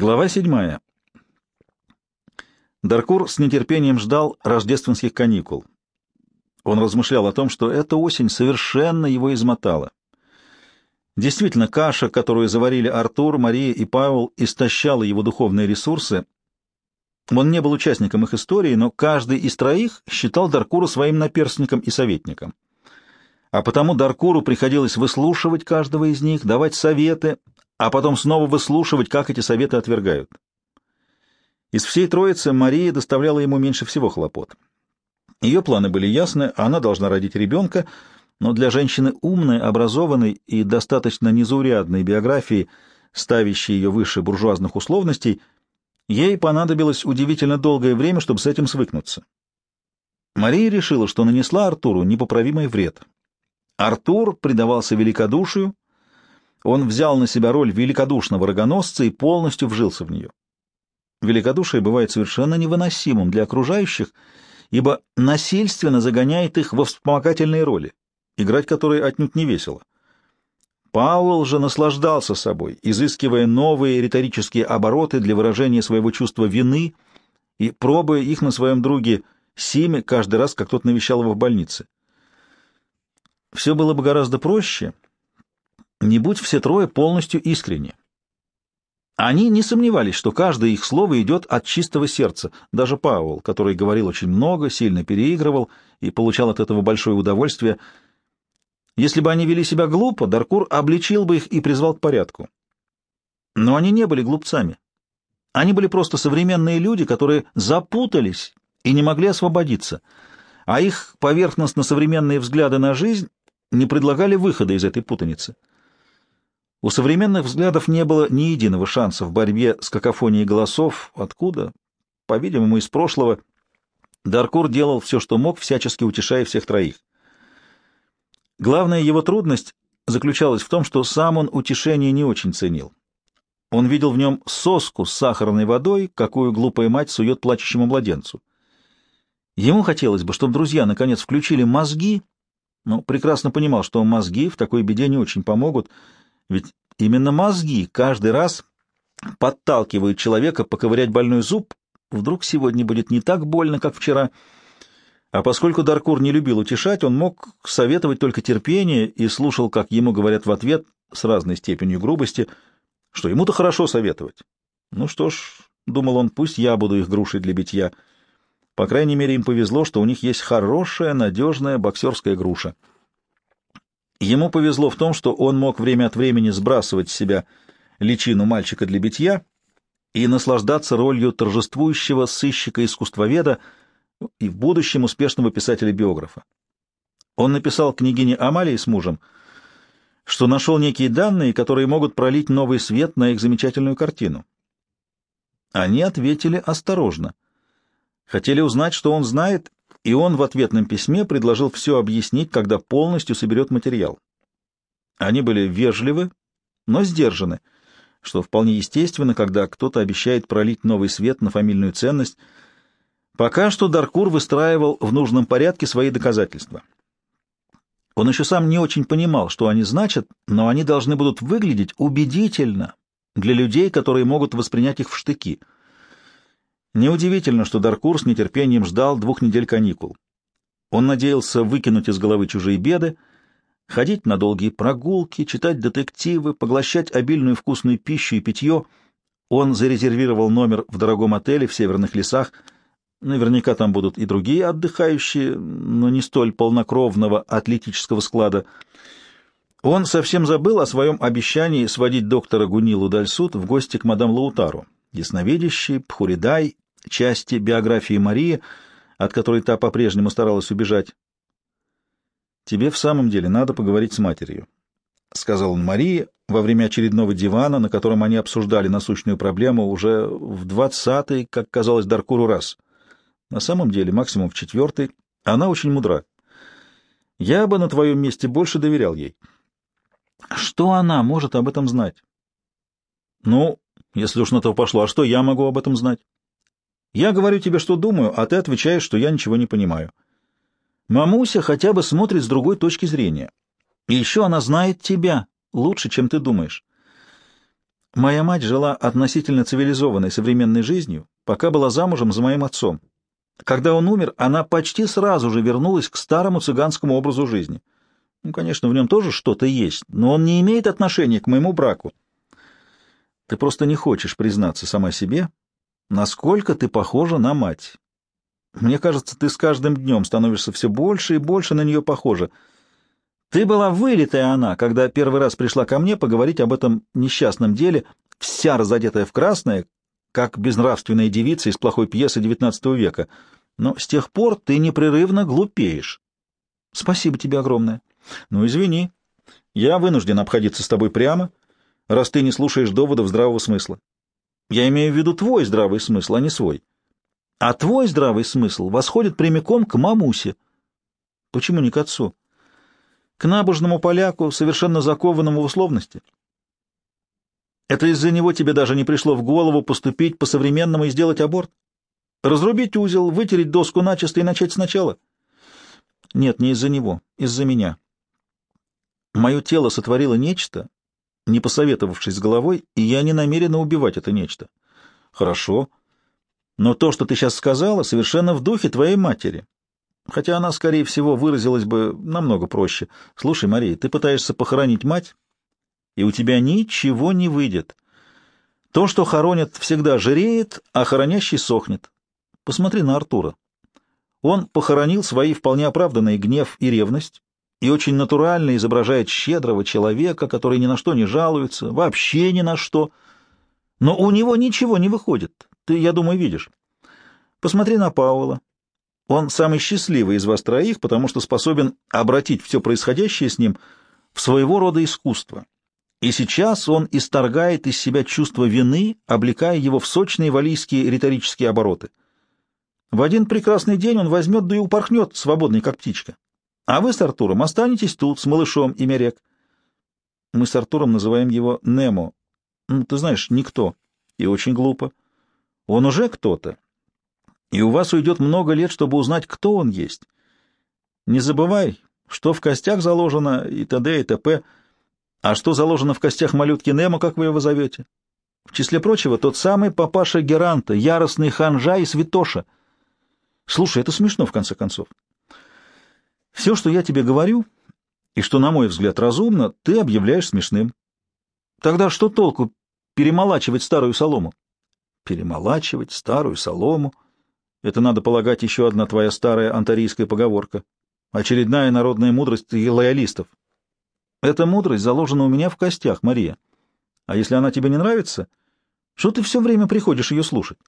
Глава седьмая. Даркур с нетерпением ждал рождественских каникул. Он размышлял о том, что эта осень совершенно его измотала. Действительно, каша, которую заварили Артур, Мария и Павел, истощала его духовные ресурсы. Он не был участником их истории, но каждый из троих считал Даркура своим наперстником и советником. А потому Даркуру приходилось выслушивать каждого из них, давать советы, а потом снова выслушивать, как эти советы отвергают. Из всей троицы Мария доставляла ему меньше всего хлопот. Ее планы были ясны, она должна родить ребенка, но для женщины умной, образованной и достаточно незаурядной биографии, ставящей ее выше буржуазных условностей, ей понадобилось удивительно долгое время, чтобы с этим свыкнуться. Мария решила, что нанесла Артуру непоправимый вред. Артур предавался великодушию, он взял на себя роль великодушного рогоносца и полностью вжился в нее. Великодушие бывает совершенно невыносимым для окружающих, ибо насильственно загоняет их во вспомогательные роли, играть которые отнюдь не весело. Пауэлл же наслаждался собой, изыскивая новые риторические обороты для выражения своего чувства вины и пробуя их на своем друге Симе каждый раз, как тот навещал его в больнице. Все было бы гораздо проще, не будь все трое полностью искренни. Они не сомневались, что каждое их слово идет от чистого сердца. Даже Пауэлл, который говорил очень много, сильно переигрывал и получал от этого большое удовольствие. Если бы они вели себя глупо, Даркур обличил бы их и призвал к порядку. Но они не были глупцами. Они были просто современные люди, которые запутались и не могли освободиться, а их поверхностно-современные взгляды на жизнь не предлагали выхода из этой путаницы. У современных взглядов не было ни единого шанса в борьбе с какофонией голосов. Откуда? По-видимому, из прошлого. Даркур делал все, что мог, всячески утешая всех троих. Главная его трудность заключалась в том, что сам он утешение не очень ценил. Он видел в нем соску с сахарной водой, какую глупая мать сует плачущему младенцу. Ему хотелось бы, чтобы друзья наконец включили мозги, но прекрасно понимал, что мозги в такой беде не очень помогут — ведь именно мозги каждый раз подталкивают человека поковырять больной зуб, вдруг сегодня будет не так больно, как вчера. А поскольку Даркур не любил утешать, он мог советовать только терпение и слушал, как ему говорят в ответ с разной степенью грубости, что ему-то хорошо советовать. Ну что ж, — думал он, — пусть я буду их грушей для битья. По крайней мере, им повезло, что у них есть хорошая, надежная боксерская груша. Ему повезло в том, что он мог время от времени сбрасывать с себя личину мальчика для битья и наслаждаться ролью торжествующего сыщика-искусствоведа и в будущем успешного писателя-биографа. Он написал княгине Амалии с мужем, что нашел некие данные, которые могут пролить новый свет на их замечательную картину. Они ответили осторожно. Хотели узнать, что он знает, и он в ответном письме предложил все объяснить, когда полностью соберет материал. Они были вежливы, но сдержаны, что вполне естественно, когда кто-то обещает пролить новый свет на фамильную ценность. Пока что Даркур выстраивал в нужном порядке свои доказательства. Он еще сам не очень понимал, что они значат, но они должны будут выглядеть убедительно для людей, которые могут воспринять их в штыки — Неудивительно, что Даркур с нетерпением ждал двух недель каникул. Он надеялся выкинуть из головы чужие беды, ходить на долгие прогулки, читать детективы, поглощать обильную вкусную пищу и питье. Он зарезервировал номер в дорогом отеле в северных лесах. Наверняка там будут и другие отдыхающие, но не столь полнокровного атлетического склада. Он совсем забыл о своем обещании сводить доктора Гунилу Дальсут в гости к мадам Лаутару ясновидящий, Пхуридай, части биографии Марии, от которой та по-прежнему старалась убежать. «Тебе в самом деле надо поговорить с матерью», — сказал он Марии во время очередного дивана, на котором они обсуждали насущную проблему уже в двадцатый, как казалось Даркуру, раз. На самом деле, максимум в четвертый. Она очень мудра. Я бы на твоем месте больше доверял ей. Что она может об этом знать? Ну, если уж на то пошло, а что я могу об этом знать? Я говорю тебе, что думаю, а ты отвечаешь, что я ничего не понимаю. Мамуся хотя бы смотрит с другой точки зрения. И еще она знает тебя лучше, чем ты думаешь. Моя мать жила относительно цивилизованной современной жизнью, пока была замужем за моим отцом. Когда он умер, она почти сразу же вернулась к старому цыганскому образу жизни. Ну, конечно, в нем тоже что-то есть, но он не имеет отношения к моему браку. Ты просто не хочешь признаться сама себе, насколько ты похожа на мать. Мне кажется, ты с каждым днем становишься все больше и больше на нее похожа. Ты была вылитая она, когда первый раз пришла ко мне поговорить об этом несчастном деле, вся разодетая в красное, как безнравственная девица из плохой пьесы XIX века. Но с тех пор ты непрерывно глупеешь. Спасибо тебе огромное. Ну, извини. Я вынужден обходиться с тобой прямо, раз ты не слушаешь доводов здравого смысла. Я имею в виду твой здравый смысл, а не свой. А твой здравый смысл восходит прямиком к мамусе. Почему не к отцу? К набожному поляку, совершенно закованному в условности. Это из-за него тебе даже не пришло в голову поступить по-современному и сделать аборт? Разрубить узел, вытереть доску начисто и начать сначала? Нет, не из-за него, из-за меня. Мое тело сотворило нечто, не посоветовавшись с головой, и я не намерена убивать это нечто. Хорошо. Но то, что ты сейчас сказала, совершенно в духе твоей матери. Хотя она, скорее всего, выразилась бы намного проще. Слушай, Мария, ты пытаешься похоронить мать, и у тебя ничего не выйдет. То, что хоронят, всегда жиреет, а хоронящий сохнет. Посмотри на Артура. Он похоронил свои вполне оправданные гнев и ревность, и очень натурально изображает щедрого человека, который ни на что не жалуется, вообще ни на что. Но у него ничего не выходит. Ты, я думаю, видишь. Посмотри на Пауэлла. Он самый счастливый из вас троих, потому что способен обратить все происходящее с ним в своего рода искусство. И сейчас он исторгает из себя чувство вины, облекая его в сочные валийские риторические обороты. В один прекрасный день он возьмет да и упорхнет, свободный как птичка. А вы с Артуром останетесь тут, с малышом и Мерек. Мы с Артуром называем его Немо. Ну, ты знаешь, никто. И очень глупо. Он уже кто-то. И у вас уйдет много лет, чтобы узнать, кто он есть. Не забывай, что в костях заложено и т.д. и т.п. А что заложено в костях малютки Немо, как вы его зовете? В числе прочего, тот самый папаша Геранта, яростный ханжа и святоша. Слушай, это смешно, в конце концов. Все, что я тебе говорю, и что, на мой взгляд, разумно, ты объявляешь смешным. Тогда что толку перемолачивать старую солому? перемолачивать старую солому. Это, надо полагать, еще одна твоя старая антарийская поговорка. Очередная народная мудрость и лоялистов. Эта мудрость заложена у меня в костях, Мария. А если она тебе не нравится, что ты все время приходишь ее слушать?